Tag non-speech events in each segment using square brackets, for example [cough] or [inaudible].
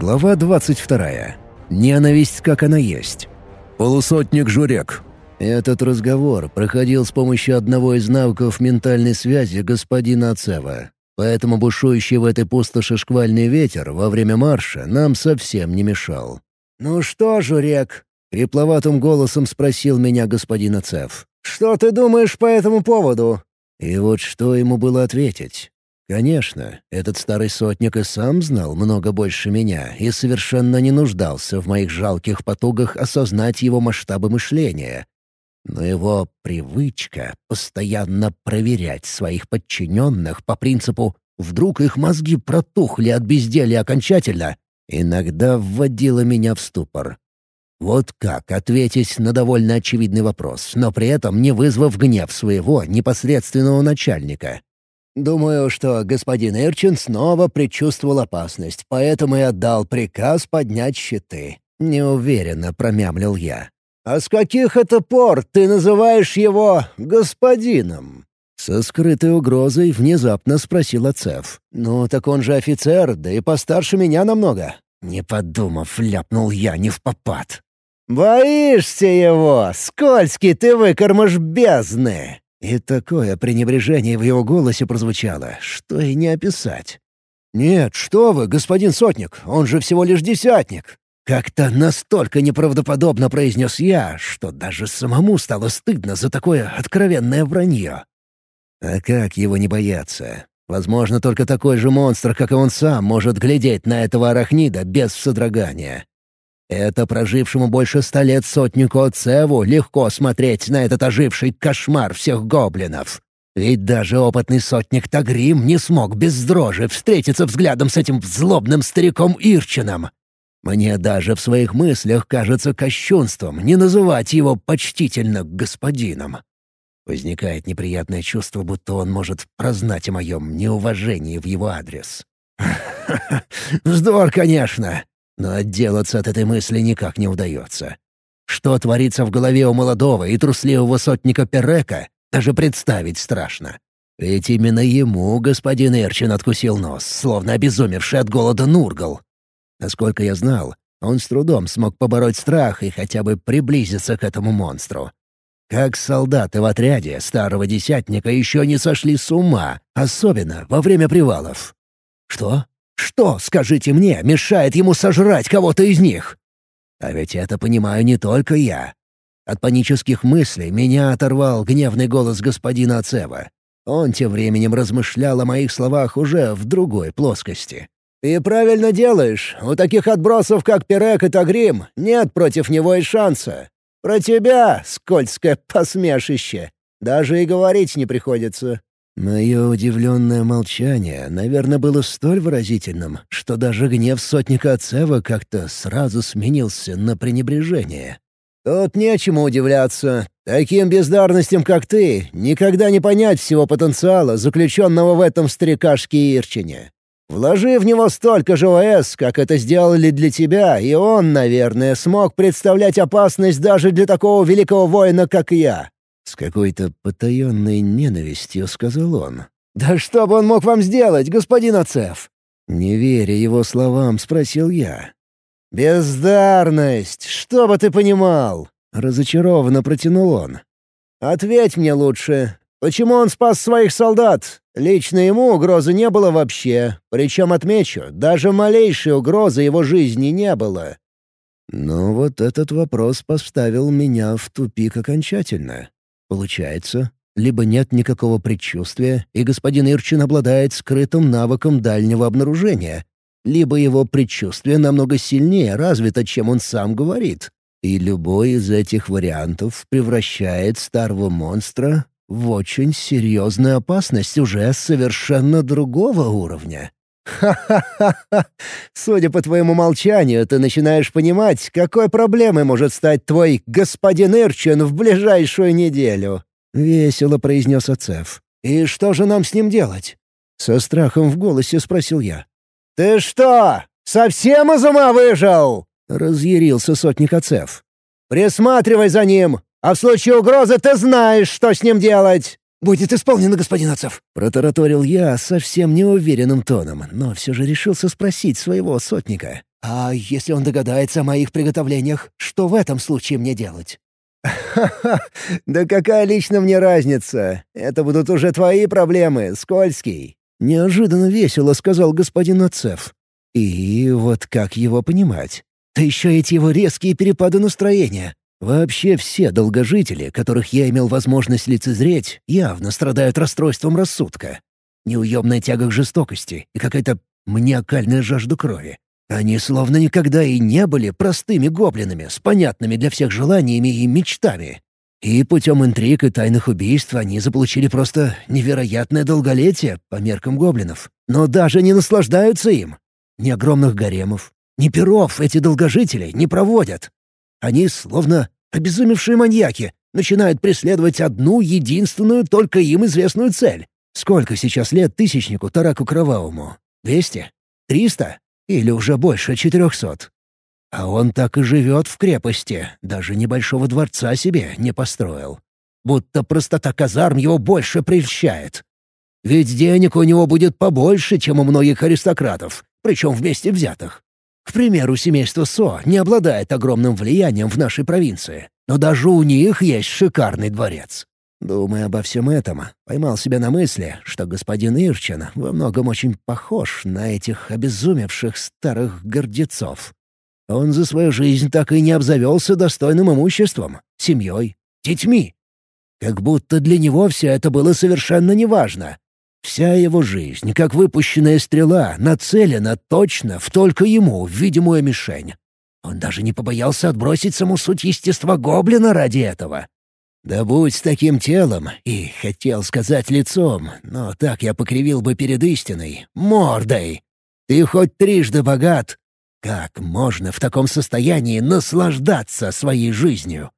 Глава 22. Ненависть, как она есть. Полусотник Журек. Этот разговор проходил с помощью одного из навыков ментальной связи господина Ацева. Поэтому бушующий в этой пустоши шквальный ветер во время марша нам совсем не мешал. «Ну что, Журек?» — хрипловатым голосом спросил меня господин Ацев. «Что ты думаешь по этому поводу?» И вот что ему было ответить. Конечно, этот старый сотник и сам знал много больше меня и совершенно не нуждался в моих жалких потугах осознать его масштабы мышления. Но его привычка постоянно проверять своих подчиненных по принципу «вдруг их мозги протухли от безделья окончательно» иногда вводила меня в ступор. Вот как ответить на довольно очевидный вопрос, но при этом не вызвав гнев своего непосредственного начальника. Думаю, что господин Ирчин снова предчувствовал опасность, поэтому и отдал приказ поднять щиты. Неуверенно промямлил я. «А с каких это пор ты называешь его господином?» Со скрытой угрозой внезапно спросил Ацеф. «Ну, так он же офицер, да и постарше меня намного». Не подумав, ляпнул я не в попад. «Боишься его? Скользкий ты выкормыш бездны!» И такое пренебрежение в его голосе прозвучало, что и не описать. «Нет, что вы, господин Сотник, он же всего лишь десятник!» Как-то настолько неправдоподобно произнес я, что даже самому стало стыдно за такое откровенное вранье. А как его не бояться? Возможно, только такой же монстр, как и он сам, может глядеть на этого арахнида без содрогания. Это прожившему больше ста лет сотнику Цеву легко смотреть на этот оживший кошмар всех гоблинов. Ведь даже опытный сотник Тагрим не смог без дрожи встретиться взглядом с этим злобным стариком Ирчином. Мне даже в своих мыслях кажется кощунством не называть его почтительно господином. Возникает неприятное чувство, будто он может прознать о моем неуважении в его адрес. [laughs] Вздор, конечно, но отделаться от этой мысли никак не удается. Что творится в голове у молодого и трусливого сотника Перека, даже представить страшно. Ведь именно ему господин Эрчин откусил нос, словно обезумевший от голода Нургал. Насколько я знал, он с трудом смог побороть страх и хотя бы приблизиться к этому монстру. Как солдаты в отряде старого десятника еще не сошли с ума, особенно во время привалов. Что? Что, скажите мне, мешает ему сожрать кого-то из них? А ведь это понимаю не только я. От панических мыслей меня оторвал гневный голос господина Ацева. Он тем временем размышлял о моих словах уже в другой плоскости. «Ты правильно делаешь. У таких отбросов, как Перек и Тагрим, нет против него и шанса. Про тебя, скользкое посмешище, даже и говорить не приходится. Мое удивленное молчание, наверное, было столь выразительным, что даже гнев сотника Ацева как-то сразу сменился на пренебрежение. «Тут нечему удивляться. Таким бездарностям, как ты, никогда не понять всего потенциала, заключенного в этом старикашке Ирчине. Вложи в него столько же ОС, как это сделали для тебя, и он, наверное, смог представлять опасность даже для такого великого воина, как я. С какой-то потаенной ненавистью сказал он. «Да что бы он мог вам сделать, господин Ацеф?» Не веря его словам, спросил я. «Бездарность! Что бы ты понимал?» Разочарованно протянул он. «Ответь мне лучше. Почему он спас своих солдат? Лично ему угрозы не было вообще. Причем, отмечу, даже малейшей угрозы его жизни не было». Но вот этот вопрос поставил меня в тупик окончательно. Получается, либо нет никакого предчувствия, и господин Ирчин обладает скрытым навыком дальнего обнаружения, либо его предчувствие намного сильнее развито, чем он сам говорит. И любой из этих вариантов превращает старого монстра в очень серьезную опасность уже совершенно другого уровня. «Ха-ха-ха! [laughs] Судя по твоему молчанию, ты начинаешь понимать, какой проблемой может стать твой господин Ирчин в ближайшую неделю!» — весело произнес Ацеф. «И что же нам с ним делать?» Со страхом в голосе спросил я. «Ты что, совсем из ума выжил?» — разъярился сотник Ацеф. «Присматривай за ним, а в случае угрозы ты знаешь, что с ним делать!» Будет исполнено, господин Отцев!» Протараторил я совсем неуверенным тоном, но все же решился спросить своего сотника. «А если он догадается о моих приготовлениях, что в этом случае мне делать?» «Ха-ха! Да какая лично мне разница? Это будут уже твои проблемы, Скользкий!» Неожиданно весело сказал господин Ацеф. И вот как его понимать? Да еще эти его резкие перепады настроения. Вообще все долгожители, которых я имел возможность лицезреть, явно страдают расстройством рассудка. Неуемная тяга к жестокости и какая-то маниакальная жажда крови. Они словно никогда и не были простыми гоблинами с понятными для всех желаниями и мечтами. И путем интриг и тайных убийств они заполучили просто невероятное долголетие по меркам гоблинов. Но даже не наслаждаются им. Ни огромных гаремов, ни перов эти долгожители не проводят. Они, словно обезумевшие маньяки, начинают преследовать одну единственную только им известную цель. Сколько сейчас лет тысячнику Тараку Кровавому? Двести? Триста? Или уже больше четырехсот? А он так и живет в крепости, даже небольшого дворца себе не построил. Будто простота казарм его больше прельщает. Ведь денег у него будет побольше, чем у многих аристократов, причем вместе взятых. К примеру, семейство Со не обладает огромным влиянием в нашей провинции, но даже у них есть шикарный дворец. Думая обо всем этом, поймал себя на мысли, что господин Ирчин во многом очень похож на этих обезумевших старых гордецов. Он за свою жизнь так и не обзавелся достойным имуществом, семьей, детьми. Как будто для него все это было совершенно неважно. Вся его жизнь, как выпущенная стрела, нацелена точно в только ему видимую мишень. Он даже не побоялся отбросить саму суть естества гоблина ради этого. Да будь с таким телом, и хотел сказать лицом, но так я покривил бы перед истиной, мордой. Ты хоть трижды богат, как можно в таком состоянии наслаждаться своей жизнью?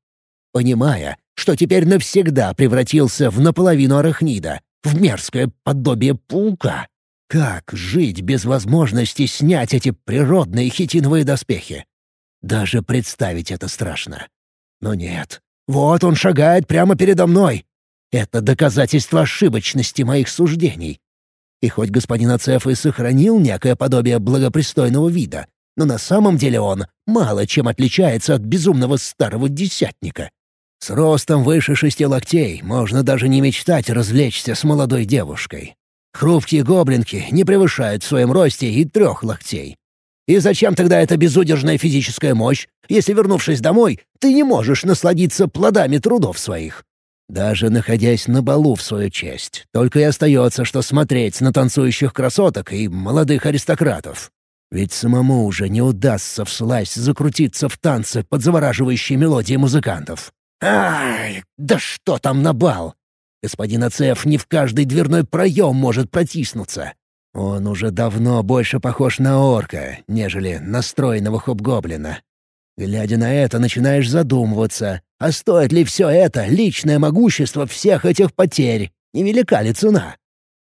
Понимая, что теперь навсегда превратился в наполовину арахнида, в мерзкое подобие паука. Как жить без возможности снять эти природные хитиновые доспехи? Даже представить это страшно. Но нет. Вот он шагает прямо передо мной. Это доказательство ошибочности моих суждений. И хоть господин Ацеф и сохранил некое подобие благопристойного вида, но на самом деле он мало чем отличается от безумного старого десятника. С ростом выше шести локтей можно даже не мечтать развлечься с молодой девушкой. Хрупкие гоблинки не превышают в своем росте и трех локтей. И зачем тогда эта безудержная физическая мощь, если, вернувшись домой, ты не можешь насладиться плодами трудов своих? Даже находясь на балу в свою честь, только и остается, что смотреть на танцующих красоток и молодых аристократов. Ведь самому уже не удастся вслазь закрутиться в танце под завораживающие мелодии музыкантов. Ай, да что там на бал! Господин Ацеф не в каждый дверной проем может протиснуться. Он уже давно больше похож на орка, нежели на стройного хоб-гоблина. Глядя на это, начинаешь задумываться, а стоит ли все это личное могущество всех этих потерь? Невелика ли цена?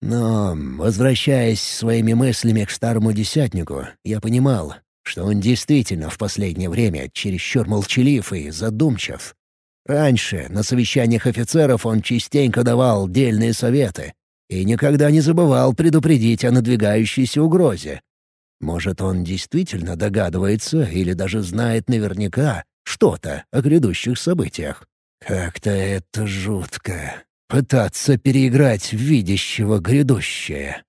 Но, возвращаясь своими мыслями к старому десятнику, я понимал, что он действительно в последнее время чересчур молчалив и задумчив. Раньше на совещаниях офицеров он частенько давал дельные советы и никогда не забывал предупредить о надвигающейся угрозе. Может, он действительно догадывается или даже знает наверняка что-то о грядущих событиях. Как-то это жутко. Пытаться переиграть видящего грядущее.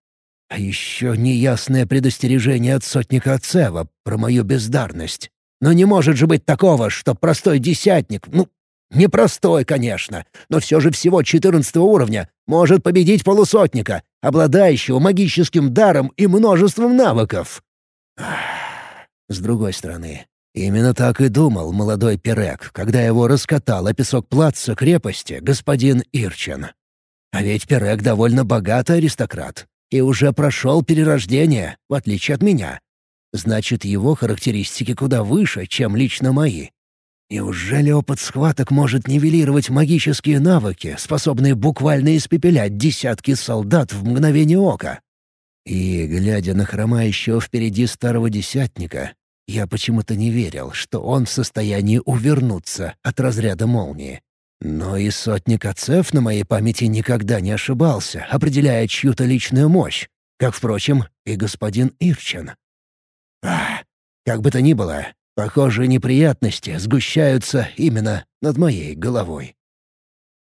А еще неясное предостережение от сотника Ацева про мою бездарность. Но не может же быть такого, что простой десятник, ну, непростой, конечно, но все же всего четырнадцатого уровня, может победить полусотника, обладающего магическим даром и множеством навыков. С другой стороны, Именно так и думал молодой Перек, когда его раскатал о песок плаца крепости господин Ирчин. А ведь Перек довольно богатый аристократ и уже прошел перерождение, в отличие от меня. Значит, его характеристики куда выше, чем лично мои. Неужели опыт схваток может нивелировать магические навыки, способные буквально испепелять десятки солдат в мгновение ока? И, глядя на хромающего впереди старого десятника, я почему-то не верил, что он в состоянии увернуться от разряда молнии. Но и сотник отцев на моей памяти никогда не ошибался, определяя чью-то личную мощь, как, впрочем, и господин Ирчин. Ах, как бы то ни было, похожие неприятности сгущаются именно над моей головой.